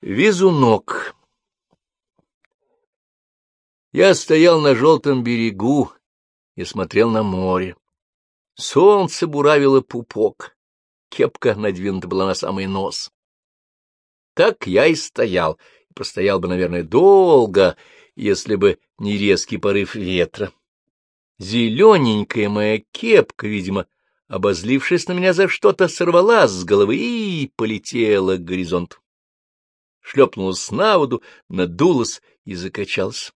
Визунок. Я стоял на желтом берегу и смотрел на море. Солнце буравило пупок, кепка надвинута была на самый нос. Так я и стоял, и простоял бы, наверное, долго, если бы не резкий порыв ветра. Зелененькая моя кепка, видимо, обозлившись на меня за что-то, сорвалась с головы и полетела к горизонту шлепнулась на воду, надулась и закачалась.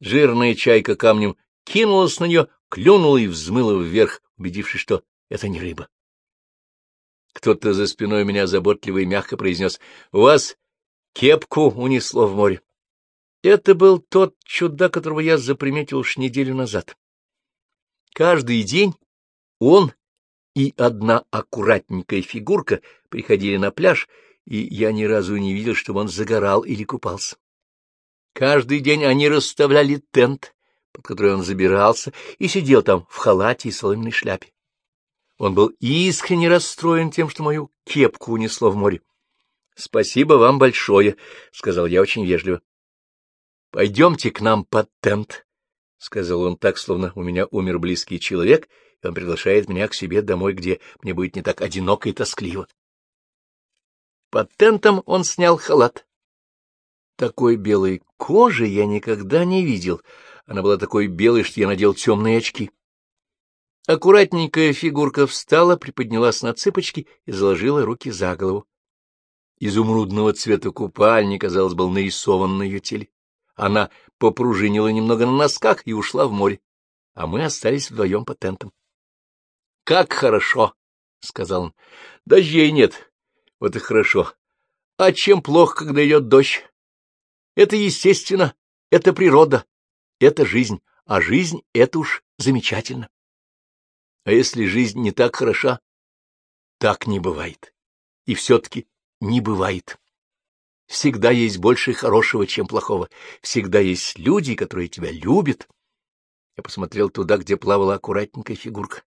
Жирная чайка камнем кинулась на нее, клюнула и взмыла вверх, убедившись, что это не рыба. Кто-то за спиной меня заботливо и мягко произнес, — У вас кепку унесло в море. Это был тот чудак, которого я заприметил уж неделю назад. Каждый день он и одна аккуратненькая фигурка приходили на пляж и я ни разу не видел, чтобы он загорал или купался. Каждый день они расставляли тент, под который он забирался, и сидел там в халате и соломенной шляпе. Он был искренне расстроен тем, что мою кепку унесло в море. — Спасибо вам большое, — сказал я очень вежливо. — Пойдемте к нам под тент, — сказал он так, словно у меня умер близкий человек, и он приглашает меня к себе домой, где мне будет не так одиноко и тоскливо. Под тентом он снял халат. Такой белой кожи я никогда не видел. Она была такой белой, что я надел темные очки. Аккуратненькая фигурка встала, приподнялась на цыпочки и заложила руки за голову. Изумрудного цвета купальник, казалось, был нарисован на ее теле. Она попружинила немного на носках и ушла в море, а мы остались вдвоем по тентам. — Как хорошо! — сказал он. — Дождей нет, вот и хорошо. А чем плохо, когда идет дождь? Это естественно, это природа, это жизнь, а жизнь — это уж замечательно. А если жизнь не так хороша? Так не бывает. И все-таки не бывает. Всегда есть больше хорошего, чем плохого. Всегда есть люди, которые тебя любят. Я посмотрел туда, где плавала аккуратненькая фигурка.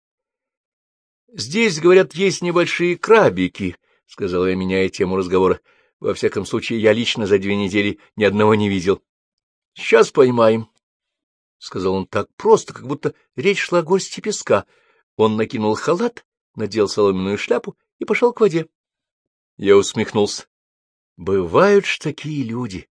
Здесь, говорят, есть небольшие крабики, — сказала я, меняя тему разговора. — Во всяком случае, я лично за две недели ни одного не видел. — Сейчас поймаем, — сказал он так просто, как будто речь шла о горсти песка. Он накинул халат, надел соломенную шляпу и пошел к воде. Я усмехнулся. Бывают ж такие люди.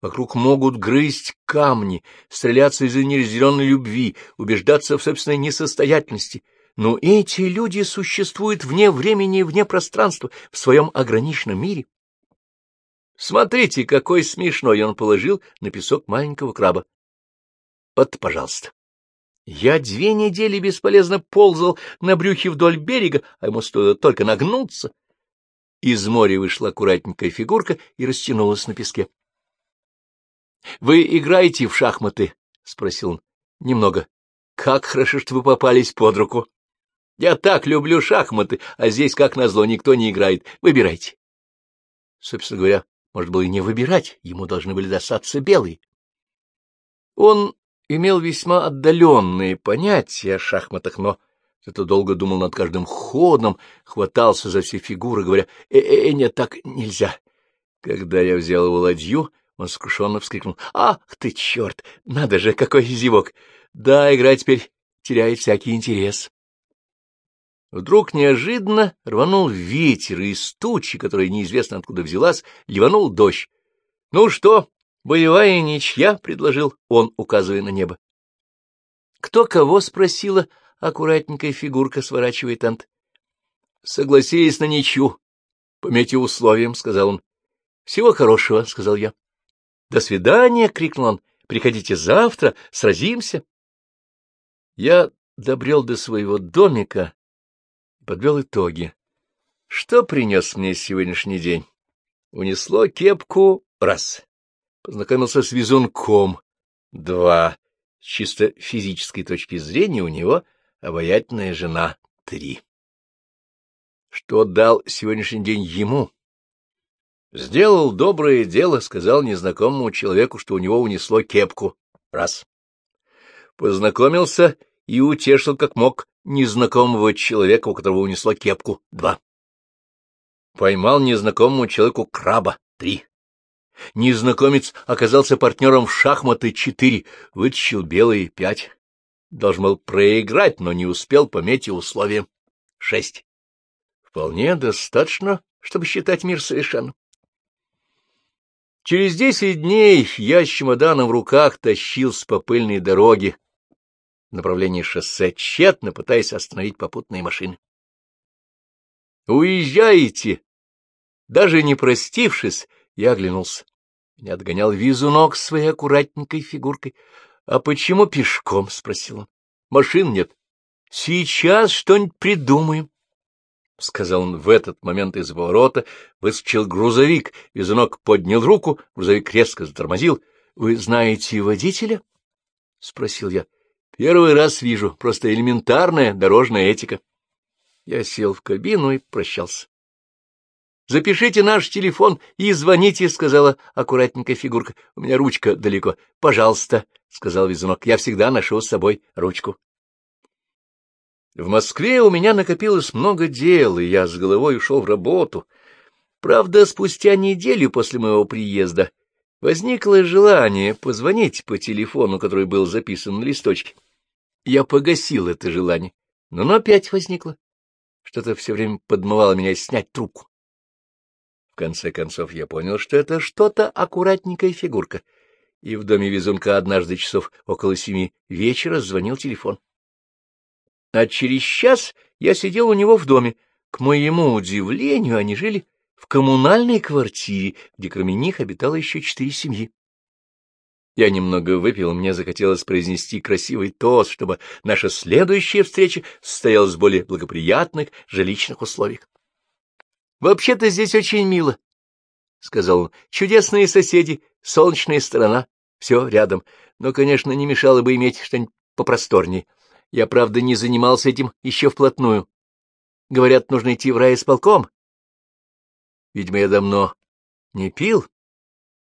Вокруг могут грызть камни, стреляться из-за неразделенной любви, убеждаться в собственной несостоятельности — но эти люди существуют вне времени и вне пространства, в своем ограниченном мире. Смотрите, какой смешной он положил на песок маленького краба. Вот, пожалуйста. Я две недели бесполезно ползал на брюхе вдоль берега, а ему стоило только нагнуться. Из моря вышла аккуратненькая фигурка и растянулась на песке. — Вы играете в шахматы? — спросил он. — Немного. — Как хорошо, что вы попались под руку. Я так люблю шахматы, а здесь, как назло, никто не играет. Выбирайте. Собственно говоря, может было и не выбирать, ему должны были достаться белые. Он имел весьма отдаленные понятия о шахматах, но зато долго думал над каждым ходом, хватался за все фигуры, говоря, «Э-э, нет, так нельзя». Когда я взял его ладью, он скушенно вскрикнул, «Ах ты, черт! Надо же, какой зевок! Да, игра теперь теряет всякий интерес». Вдруг неожиданно рванул ветер, и из тучи, которая неизвестно откуда взялась, ливанул дождь. — Ну что, боевая ничья? — предложил он, указывая на небо. — Кто кого? — спросила аккуратненькая фигурка, сворачивая тент. — Согласились на ничью. — По условиям, — сказал он. — Всего хорошего, — сказал я. — До свидания, — крикнул он. — Приходите завтра, сразимся. Я добрел до своего домика подвел итоги. Что принес мне сегодняшний день? Унесло кепку — раз. Познакомился с везунком — два. С чисто физической точки зрения у него обаятельная жена — три. Что дал сегодняшний день ему? Сделал доброе дело, сказал незнакомому человеку, что у него унесло кепку. Раз. Познакомился и утешил как мог незнакомого человека, у которого унесло кепку. Два. Поймал незнакомому человеку краба. — три. Незнакомец оказался партнером в шахматы — четыре, вытащил белые — пять. Должен был проиграть, но не успел по мете условиям — шесть. Вполне достаточно, чтобы считать мир совершенным. Через десять дней я с чемоданом в руках тащился по пыльной дороге направлении шоссе, тщетно пытаясь остановить попутные машины. «Уезжаете!» Даже не простившись, я оглянулся. Меня отгонял визунок своей аккуратненькой фигуркой. — А почему пешком? — спросил он. — Машин нет. — Сейчас что-нибудь придумаем. — сказал он в этот момент из поворота, выскочил грузовик, везунок поднял руку, грузовик резко затормозил. — Вы знаете водителя? — спросил я. — Первый раз вижу, просто элементарная дорожная этика. Я сел в кабину и прощался. — Запишите наш телефон и звоните, — сказала аккуратненькая фигурка. — У меня ручка далеко. — Пожалуйста, — сказал везунок, — я всегда ношу с собой ручку. В Москве у меня накопилось много дел, и я с головой ушел в работу. Правда, спустя неделю после моего приезда возникло желание позвонить по телефону, который был записан на листочке. Я погасил это желание, но оно опять возникло. Что-то все время подмывало меня снять трубку. В конце концов я понял, что это что-то аккуратненькая фигурка, и в доме везунка однажды часов около семи вечера звонил телефон. А через час я сидел у него в доме. К моему удивлению, они жили в коммунальной квартире, где кроме них обитало еще четыре семьи. Я немного выпил, мне захотелось произнести красивый тост, чтобы наша следующая встреча состоялась в более благоприятных жилищных условиях. — Вообще-то здесь очень мило, — сказал он. — Чудесные соседи, солнечная сторона, все рядом. Но, конечно, не мешало бы иметь что-нибудь попросторнее. Я, правда, не занимался этим еще вплотную. Говорят, нужно идти в райисполком. Видимо, я давно не пил,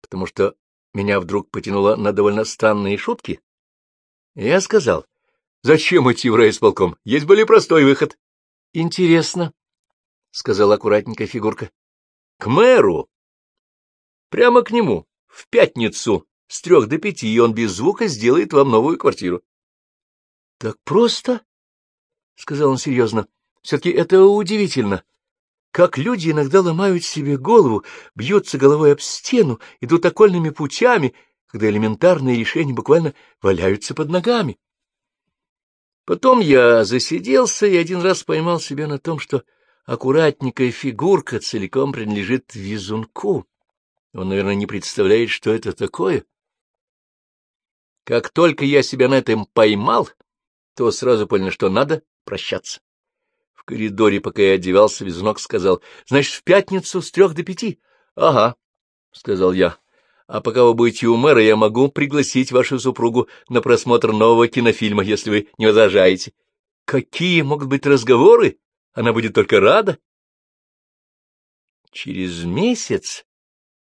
потому что меня вдруг потянуло на довольно странные шутки. я сказал, зачем идти в райисполком? Есть более простой выход. — Интересно, — сказала аккуратненькая фигурка. — К мэру. Прямо к нему, в пятницу, с трех до пяти, и он без звука сделает вам новую квартиру. — Так просто? — сказал он серьезно. — Все-таки это удивительно. Как люди иногда ломают себе голову, бьются головой об стену, идут окольными путями, когда элементарные решения буквально валяются под ногами. Потом я засиделся и один раз поймал себя на том, что аккуратненькая фигурка целиком принадлежит везунку. Он, наверное, не представляет, что это такое. Как только я себя на этом поймал, то сразу понял, что надо прощаться. В коридоре, пока я одевался, Везунок сказал, — Значит, в пятницу с трех до пяти? — Ага, — сказал я. — А пока вы будете у мэра, я могу пригласить вашу супругу на просмотр нового кинофильма, если вы не возражаете. — Какие могут быть разговоры? Она будет только рада. Через месяц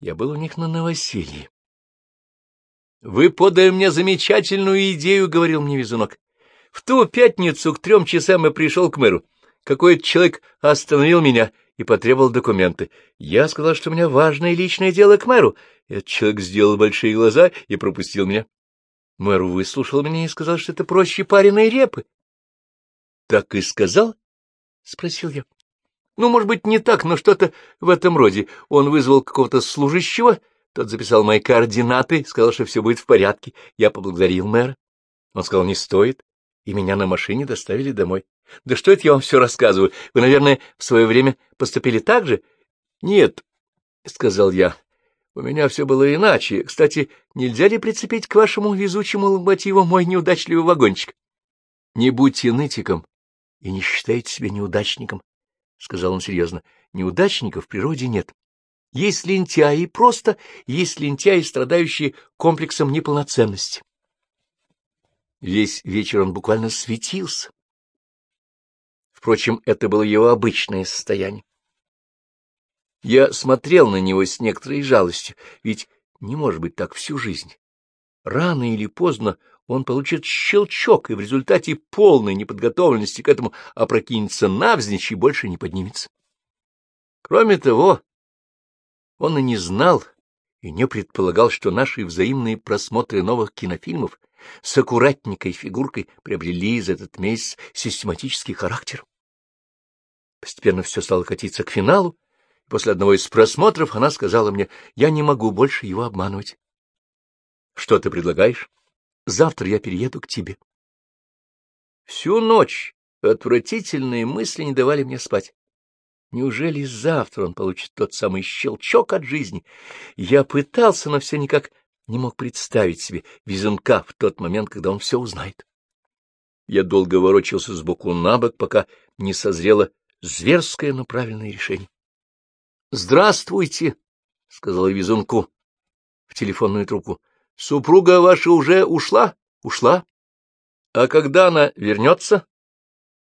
я был у них на новоселье. — Вы подали мне замечательную идею, — говорил мне Везунок. В ту пятницу к трем часам я пришел к мэру. Какой-то человек остановил меня и потребовал документы. Я сказал, что у меня важное личное дело к мэру. Этот человек сделал большие глаза и пропустил меня. Мэр выслушал меня и сказал, что это проще пареной репы. — Так и сказал? — спросил я. — Ну, может быть, не так, но что-то в этом роде. Он вызвал какого-то служащего, тот записал мои координаты, сказал, что все будет в порядке. Я поблагодарил мэра. Он сказал, не стоит и меня на машине доставили домой. Да что это я вам все рассказываю? Вы, наверное, в свое время поступили так же? — Нет, — сказал я. — У меня все было иначе. Кстати, нельзя ли прицепить к вашему везучему ломотиву мой неудачливый вагончик? — Не будьте нытиком и не считайте себя неудачником, — сказал он серьезно. — Неудачников в природе нет. Есть лентяи просто, есть лентяи, страдающие комплексом неполноценности. Весь вечер он буквально светился. Впрочем, это было его обычное состояние. Я смотрел на него с некоторой жалостью, ведь не может быть так всю жизнь. Рано или поздно он получит щелчок, и в результате полной неподготовленности к этому опрокинется навзничь и больше не поднимется. Кроме того, Он и не знал, и не предполагал, что наши взаимные просмотры новых кинофильмов с аккуратненькой фигуркой приобрели за этот месяц систематический характер. Постепенно все стало катиться к финалу, и после одного из просмотров она сказала мне, я не могу больше его обманывать. — Что ты предлагаешь? Завтра я перееду к тебе. Всю ночь отвратительные мысли не давали мне спать. Неужели завтра он получит тот самый щелчок от жизни? Я пытался, но все никак не мог представить себе везунка в тот момент, когда он все узнает. Я долго ворочался сбоку на бок, пока не созрело зверское, но правильное решение. — Здравствуйте, — сказала везунку в телефонную трубку. — Супруга ваша уже ушла? — Ушла. — А когда она вернется?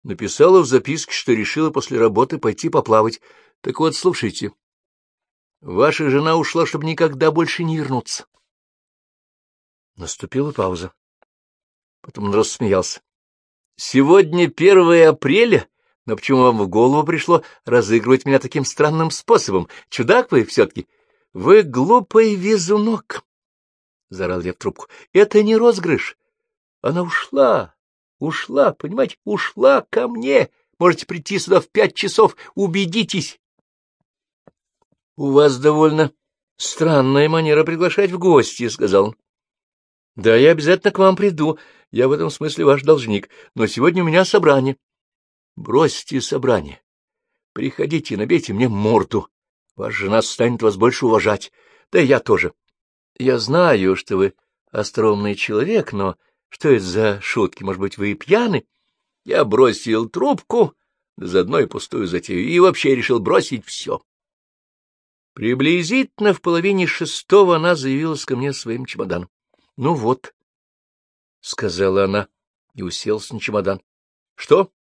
Написала в записке, что решила после работы пойти поплавать. Так вот, слушайте. Ваша жена ушла, чтобы никогда больше не вернуться. Наступила пауза. Потом он рассмеялся. — Сегодня первое апреля? Но почему вам в голову пришло разыгрывать меня таким странным способом? Чудак вы все-таки. Вы глупый везунок. Зарал я в трубку. Это не розыгрыш. Она ушла. Ушла, понимаете, ушла ко мне. Можете прийти сюда в пять часов, убедитесь. — У вас довольно странная манера приглашать в гости, — сказал он. — Да, я обязательно к вам приду. Я в этом смысле ваш должник. Но сегодня у меня собрание. — Бросьте собрание. Приходите, набейте мне морду. Ваша жена станет вас больше уважать. Да и я тоже. Я знаю, что вы остроумный человек, но что это за шутки? Может быть, вы и пьяны? Я бросил трубку, заодно и пустую затею, и вообще решил бросить все. Приблизительно в половине шестого она заявилась ко мне своим чемоданом. — Ну вот, — сказала она и уселась на чемодан. — Что? —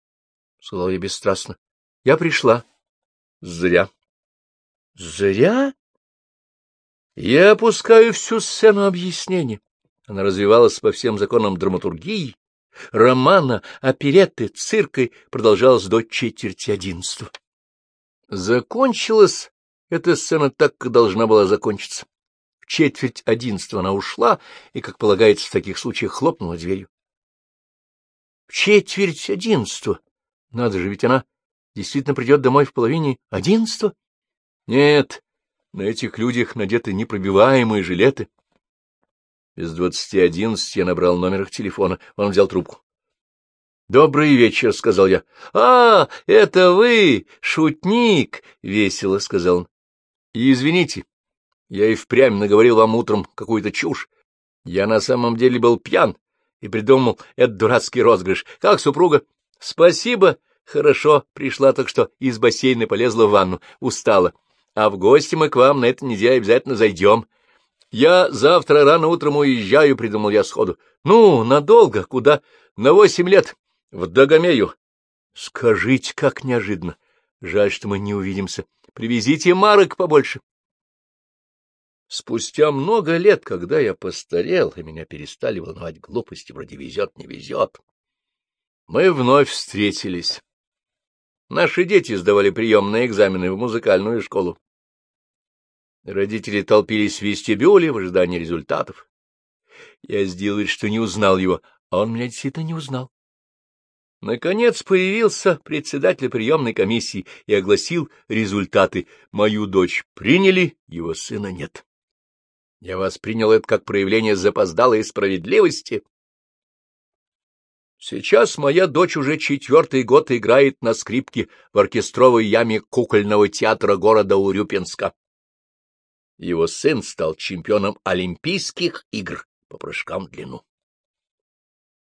сказал я бесстрастно. — Я пришла. — Зря. — Зря? Я опускаю всю сцену объяснений. Она развивалась по всем законам драматургии, романа, оперетты, цирка и продолжалась до четверти одиннадцатого. Закончилась эта сцена так, как должна была закончиться. В четверть одиннадцатого она ушла и, как полагается в таких случаях, хлопнула дверью. В четверть одиннадцатого? Надо же, ведь она действительно придет домой в половине одиннадцатого? Нет, на этих людях надеты непробиваемые жилеты. Без двадцати одиннадцати я набрал номер их телефона. Он взял трубку. — Добрый вечер, — сказал я. — А, это вы, шутник, — весело сказал он. — И извините, я и впрямь наговорил вам утром какую-то чушь. Я на самом деле был пьян и придумал этот дурацкий розыгрыш. Как супруга? — Спасибо, хорошо, пришла так что из бассейна полезла в ванну, устала. А в гости мы к вам на этой неделе обязательно зайдем. — Я завтра рано утром уезжаю, — придумал я сходу. — Ну, надолго? Куда? На восемь лет. В Дагомею. — Скажите, как неожиданно. Жаль, что мы не увидимся. Привезите марок побольше. Спустя много лет, когда я постарел, и меня перестали волновать глупости, вроде везет, не везет, мы вновь встретились. Наши дети сдавали приемные экзамены в музыкальную школу. Родители толпились в вестибюле в ожидании результатов. Я сделал вид, что не узнал его, а он меня действительно не узнал. Наконец появился председатель приемной комиссии и огласил результаты. Мою дочь приняли, его сына нет. Я воспринял это как проявление запоздалой справедливости. Сейчас моя дочь уже четвертый год играет на скрипке в оркестровой яме кукольного театра города Урюпинска. Его сын стал чемпионом Олимпийских игр по прыжкам в длину.